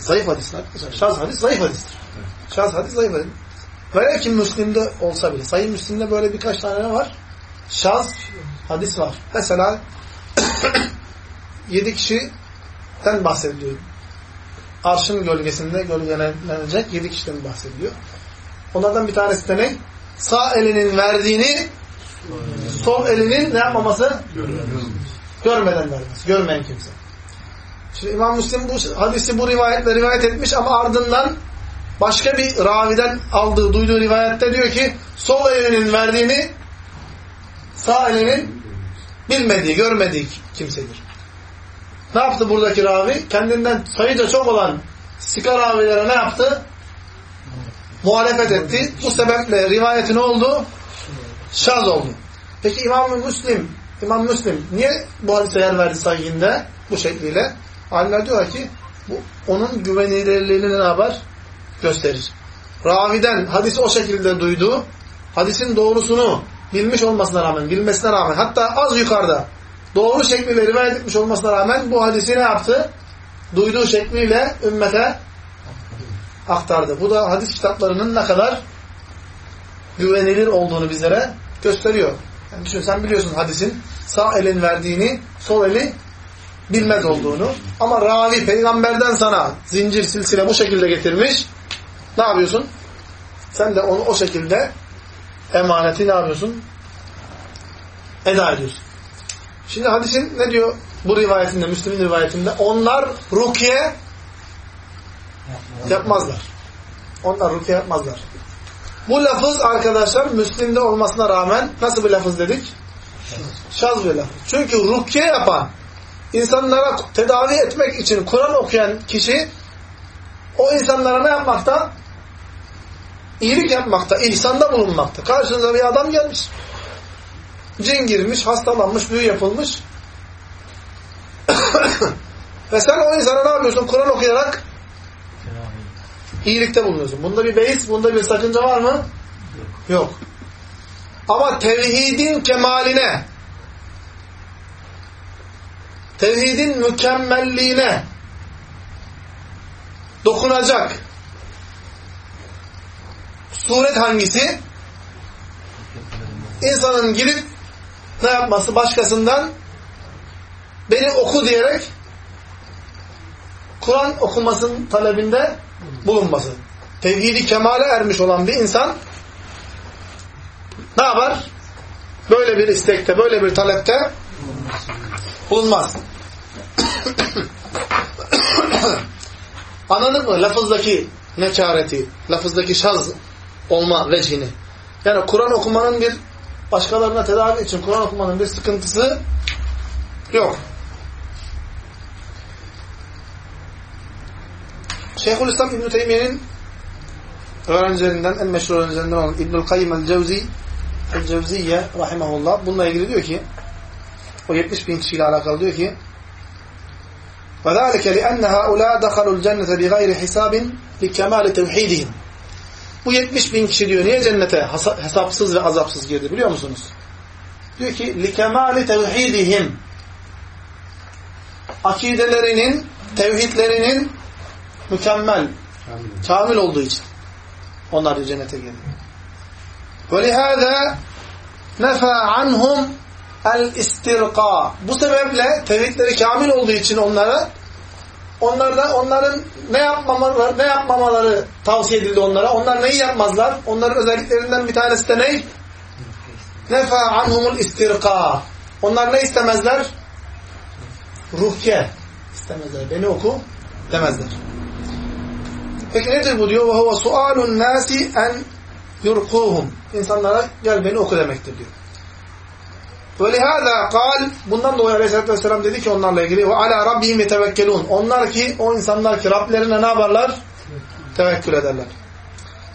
Zayıf hadis arkadaşlar. Şaz hadis zayıf hadistir. Şaz hadis zayıf hadis. Velev ki Müslim'de olsa bile. Sayı Müslim'de böyle birkaç tane var? Şaz hadis var. Mesela yedi kişiden bahsediliyor. Arşın gölgesinde gölgelenecek yedi kişiden bahsediliyor. Onlardan bir tanesi de ne? Sağ elinin verdiğini sol elinin ne yapmaması? Görmeden vermesi. Görmeyen kimse. Şimdi İmam Müslim bu hadisi bu rivayetle rivayet etmiş ama ardından başka bir raviden aldığı, duyduğu rivayette diyor ki sol elinin verdiğini sağ elinin bilmediği, görmediği kimsedir. Ne yaptı buradaki ravi? Kendinden sayıca çok olan sika ravilere ne yaptı? Muhalefet etti. Bu sebeple rivayeti ne oldu? Şaz oldu. Peki İmam Müslim, İmam Müslim niye bu hadise yer verdi sahihinde bu şekliyle? Alimler diyorlar ki bu onun güvenilirliğini ne yapar? Gösterir. Raviden hadisi o şekilde duydu. Hadisin doğrusunu bilmiş olmasına rağmen, bilmesine rağmen hatta az yukarıda doğru şekliyle rivayet etmiş olmasına rağmen bu hadisi ne yaptı? Duyduğu şekliyle ümmete aktardı. Bu da hadis kitaplarının ne kadar güvenilir olduğunu bizlere gösteriyor. Yani düşün sen biliyorsun hadisin sağ elin verdiğini, sol eli bilmez olduğunu. Ama ravi peygamberden sana zincir silsile bu şekilde getirmiş. Ne yapıyorsun? Sen de onu o şekilde emaneti ne yapıyorsun? Eda ediyorsun. Şimdi hadisin ne diyor bu rivayetinde, Müslüm'ün rivayetinde? Onlar rukiye yapmazlar. Onlar rukiye yapmazlar. Bu lafız arkadaşlar Müslim'de olmasına rağmen nasıl bir lafız dedik? Şaz bir lafız. Çünkü rukiye yapan, insanlara tedavi etmek için Kur'an okuyan kişi o insanlara ne yapmakta? İyilik yapmakta, ihsanda bulunmakta. Karşınıza bir adam gelmiş. Cin girmiş, hastalanmış, büyü yapılmış. Ve sen o insana ne yapıyorsun? Kur'an okuyarak iyilikte bulunuyorsun. Bunda bir beis, bunda bir sakınca var mı? Yok. Yok. Ama tevhidin kemaline, tevhidin mükemmelliğine dokunacak suret hangisi? İnsanın girip ne yapması? Başkasından beni oku diyerek Kur'an okumasının talebinde bulunması. Tevhidi kemale ermiş olan bir insan ne yapar? Böyle bir istekte, böyle bir talepte bulunmaz. Anladın mı? Lafızdaki nekareti, lafızdaki şaz olma vecihini. Yani Kur'an okumanın bir başkalarına tedavi için Kur'an okumanın bir sıkıntısı yok. Şeyhülislam İbn-i Teymiye'nin öğrencilerinden, en meşhur öğrencilerinden olan İbnül Kayyim el-Cevzi el-Cevziye rahimahullah bununla ilgili diyor ki o 70 bin kişiyle alakalı diyor ki وَذَٰلِكَ لِأَنَّ هَؤُلَاءَ دَخَلُوا الْجَنَّةَ بِغَيْرِ حِسَابٍ لِكَمَالِ تَوْحِيدِهِمْ Bu 70 bin kişi diyor niye cennete hesapsız ve azapsız girdi biliyor musunuz? Diyor ki likemali tevhidihim akidelerinin, tevhidlerinin mükemmel, kamil olduğu için onlar da cennete geliyor. وَلِهَذَا نَفَى عَنْهُمْ el-istirqa. Bu sebeple tevhidleri kamil olduğu için onlara onlarda onların ne yapmamaları ne yapmamaları tavsiye edildi onlara. Onlar neyi yapmazlar? Onların özelliklerinden bir tanesi de ne? Nefa anhumul istirqa. Onlar ne istemezler? Ruhke istemezler. Beni oku demezler. Peki nedir bu diyor? Ve huve sualun nasi en yurkuhum. İnsanlara gel beni oku demektir diyor. وَلِهَذَا قال Bundan dolayı Aleyhisselatü Vesselam dedi ki onlarla ilgili وَعَلَى رَبِّهِمْ يَتَوَكَّلُونَ Onlar ki, o insanlar ki Rablerine ne yaparlar? Tevekkül ederler.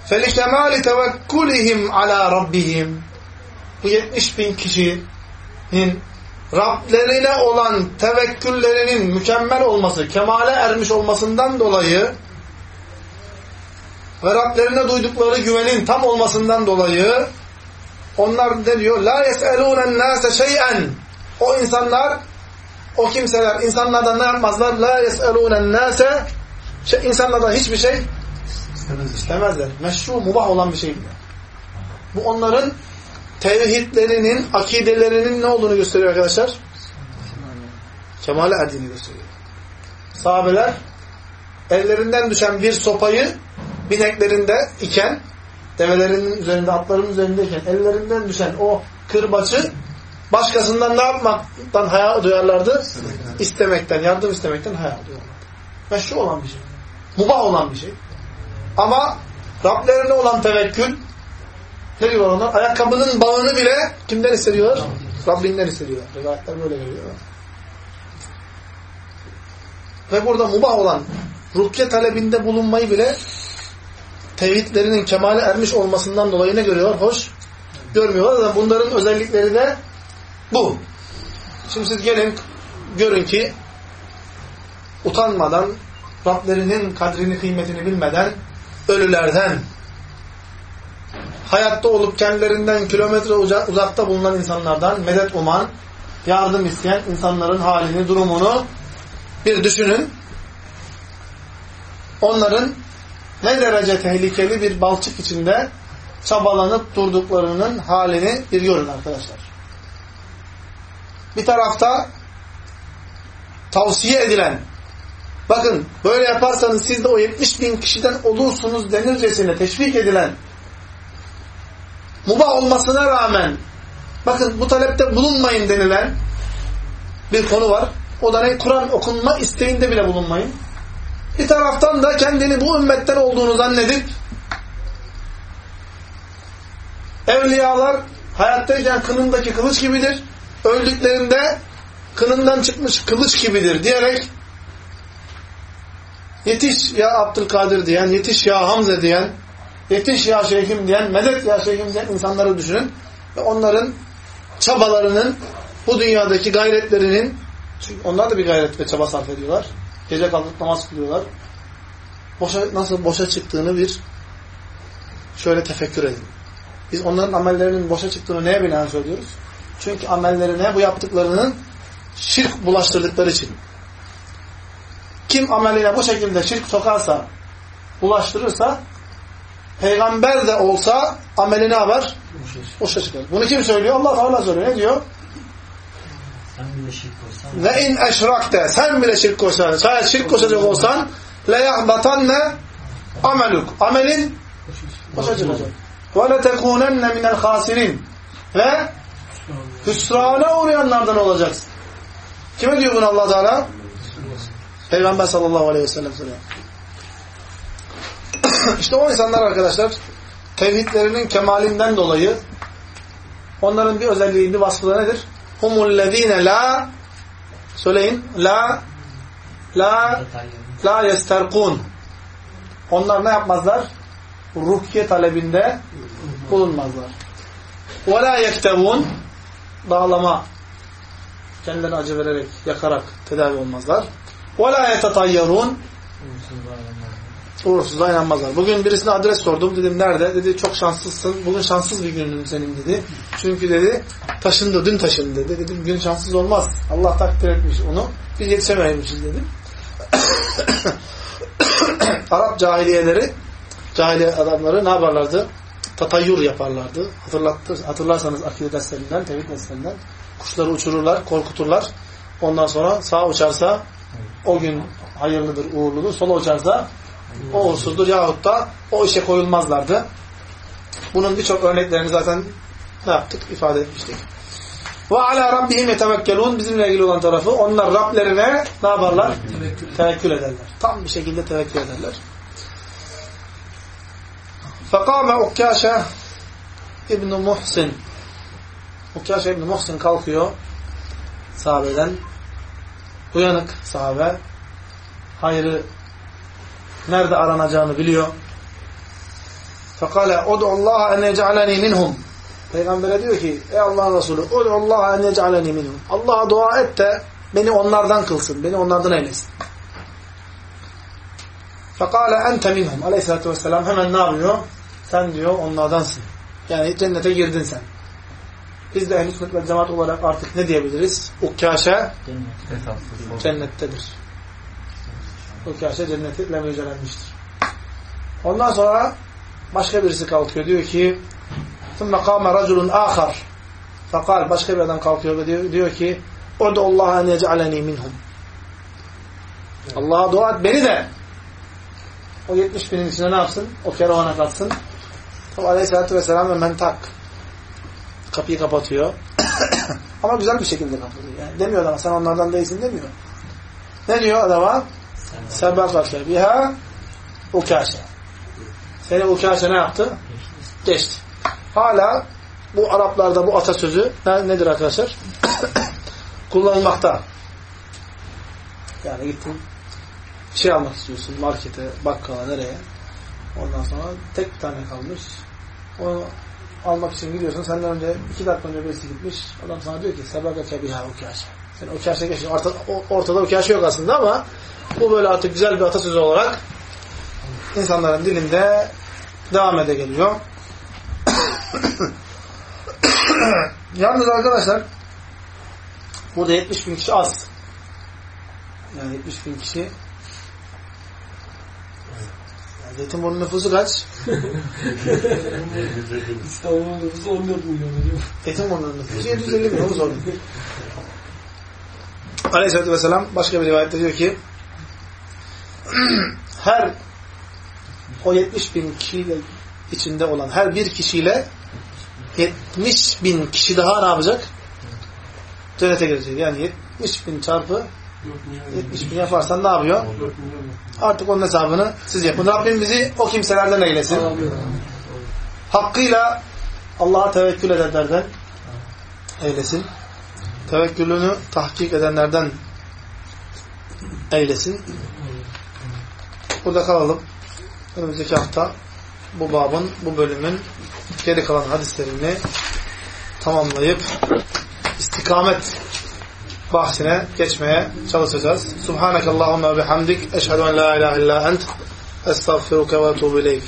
فَلِكَمَالِ تَوَكُّلِهِمْ عَلَى رَبِّهِمْ Bu 70 bin kişinin Rablerine olan tevekküllerinin mükemmel olması, kemale ermiş olmasından dolayı ve Rablerine duydukları güvenin tam olmasından dolayı onlar ne diyor? La yes'elûnen nâse şey'en. O insanlar, o kimseler, insanlardan ne yapmazlar? La yes'elûnen nâse şey, insanlardan hiçbir şey istemezler. istemezler. Meşru, mubah olan bir şey. Bu onların tevhidlerinin, akidelerinin ne olduğunu gösteriyor arkadaşlar? Kemale erdiğini gösteriyor. Sahabeler ellerinden düşen bir sopayı bineklerinde iken develerinin üzerinde, atların üzerindeyken ellerinden düşen o kırbaçı başkasından ne yapmaktan hayal duyarlardı? İstemekten, yardım istemekten hayal duyarlardı. Meşru olan bir şey. Mubah olan bir şey. Ama Rablerine olan tevekkül ne diyorlar onlar? Ayakkabının bağını bile kimden hissediyorlar? Rabbinden hissediyorlar. Rivayetler böyle geliyor. Ve burada mubah olan rukiye talebinde bulunmayı bile tevhidlerinin kemale ermiş olmasından dolayı ne görüyorlar? Hoş görmüyorlar. Bunların özellikleri de bu. Şimdi siz gelin görün ki utanmadan Rablerinin kadrini kıymetini bilmeden ölülerden hayatta olup kendilerinden kilometre uzakta bulunan insanlardan medet uman, yardım isteyen insanların halini, durumunu bir düşünün. Onların ne derece tehlikeli bir balçık içinde çabalanıp durduklarının halini bir görün arkadaşlar. Bir tarafta tavsiye edilen bakın böyle yaparsanız siz de o 70 bin kişiden olursunuz denircesine teşvik edilen mubah olmasına rağmen bakın bu talepte bulunmayın denilen bir konu var. O da ne? Kur'an okunma isteğinde bile bulunmayın. Bir taraftan da kendini bu ümmetten olduğunu zannedip evliyalar hayattayken kınındaki kılıç gibidir. Öldüklerinde kınından çıkmış kılıç gibidir diyerek yetiş ya Abdülkadir diyen, yetiş ya Hamza diyen, yetiş ya şeyhim diyen, medet ya şeyhim diyen insanları düşünün. Ve onların çabalarının, bu dünyadaki gayretlerinin, çünkü onlar da bir gayret ve çaba sarf ediyorlar. Gece kalkıp namaz kılıyorlar. Boşa, nasıl boşa çıktığını bir şöyle tefekkür edin. Biz onların amellerinin boşa çıktığını neye binaen söylüyoruz? Çünkü amellerine bu yaptıklarının şirk bulaştırdıkları için. Kim ameline bu şekilde şirk sokarsa, bulaştırırsa, peygamber de olsa ameli ne yapar? Boşa çıkar. Bunu kim söylüyor? Allah Teala söylüyor. Ne diyor? Ve in eşrakte sen bile şirk koşsan, şayet şirk koşacak olsan leyahbatanne ameluk. Amelin boşa çıkacak. Ve letekunenne minel hasirin. Ve hüsrana uğrayanlardan olacaksın. Kime diyor bunu allah Teala? Peygamber sallallahu aleyhi ve sellem söylüyor. işte o insanlar arkadaşlar tevhidlerinin kemalinden dolayı onların bir özelliği, bir vasfı nedir? Humullezine la söyleyin la la la yesterkun onlar ne yapmazlar? Ruhkiye talebinde bulunmazlar. Ve la yektevun dağlama kendilerine acı vererek, yakarak tedavi olmazlar. Ve la yetetayyarun Uğursuzluğa inanmazlar. Bugün birisine adres sordum. Dedim nerede? Dedi çok şanslısın. Bugün şanssız bir günün senin dedi. Çünkü dedi taşındı. Dün taşındı dedi. Dedim gün şanssız olmaz. Allah takdir etmiş onu. Biz yetişememişiz dedim. Arap cahiliyeleri cahiliye adamları ne yaparlardı? Tatayyur yaparlardı. Hatırlattır, hatırlarsanız akide derslerinden, tevhid derslerinden kuşları uçururlar, korkuturlar. Ondan sonra sağ uçarsa o gün hayırlıdır, uğurludur. Sola uçarsa o uğursuzdur yahut da o işe koyulmazlardı. Bunun birçok örneklerini zaten ne yaptık? ifade etmiştik. Ve ala rabbihim yetevekkelun bizimle ilgili olan tarafı onlar Rablerine ne yaparlar? Tevekkül, tevekkül ederler. Tam bir şekilde tevekkül ederler. Fekame Ukkaşe İbn-i Muhsin Ukkaşe İbn-i Muhsin kalkıyor sahabeden uyanık sahabe hayrı nerede aranacağını biliyor. Fekale Udu Allah en yec'aleni minhum Peygamber'e diyor ki ey Allah'ın Resulü Udu Allah en yec'aleni minhum Allah'a dua et de beni onlardan kılsın. Beni onlardan eylesin. Fekale ente minhum aleyhissalatü vesselam hemen ne yapıyor? Sen diyor onlardansın. Yani cennete girdin sen. Biz de ehl-i sünnet ve cemaat olarak artık ne diyebiliriz? Ukkaşe cennettedir Ukkaşe cennetle müjdelenmiştir. Ondan sonra başka birisi kalkıyor. Diyor ki ثُمَّ قَامَ رَجُلٌ آخَرْ Fakal başka bir adam kalkıyor ve diyor, diyor ki اُدُ اللّٰهَ اَنْ يَجْعَلَنِي مِنْهُمْ Allah'a dua et beni de o 70 binin içine ne yapsın? O kervana katsın. Tabi aleyhissalatü vesselam hemen tak. Kapıyı kapatıyor. Ama güzel bir şekilde kapatıyor. Yani demiyor adama sen onlardan değilsin demiyor. Ne diyor adama? Sebakake biha ukaşe. Seni ukaşe ne yaptı? Geçti. Hala bu Araplarda bu atasözü nedir arkadaşlar? Kullanılmakta. Yani gittin şey almak istiyorsun markete, bakkala, nereye? Ondan sonra tek bir tane kalmış. Onu almak için gidiyorsun. Senden önce iki dakika önce birisi gitmiş. Adam sana diyor ki sebebeke biha ukaşe. Sen o kaşe geçiyor. Ortada, o kaşe yok aslında ama bu böyle artık güzel bir atasözü olarak insanların dilinde devam ede geliyor. Yalnız arkadaşlar burada 70 bin kişi az. Yani 70 bin kişi yani Zeytinburnu nüfusu kaç? İstanbul'un nüfusu 14 milyon hocam. Zeytinburnu nüfusu 750 milyon sordum. Aleyhisselatü Vesselam başka bir rivayette diyor ki her o 70 bin kişiyle içinde olan her bir kişiyle 70 bin kişi daha ne yapacak? Cennete girecek. Yani 70 bin çarpı 70 bin yaparsan ne yapıyor? Artık onun hesabını siz yapın. Rabbim bizi o kimselerden eylesin. Hakkıyla Allah'a tevekkül edenlerden eylesin. Tevekkülünü tahkik edenlerden eylesin. Burada kalalım. Önümüzdeki hafta bu babın, bu bölümün geri kalan hadislerini tamamlayıp istikamet bahsine geçmeye çalışacağız. Subhanakallahumma bihamdik. Eşhedü en la ilahe illa ent. Estağfiruke ve etubu ileyk.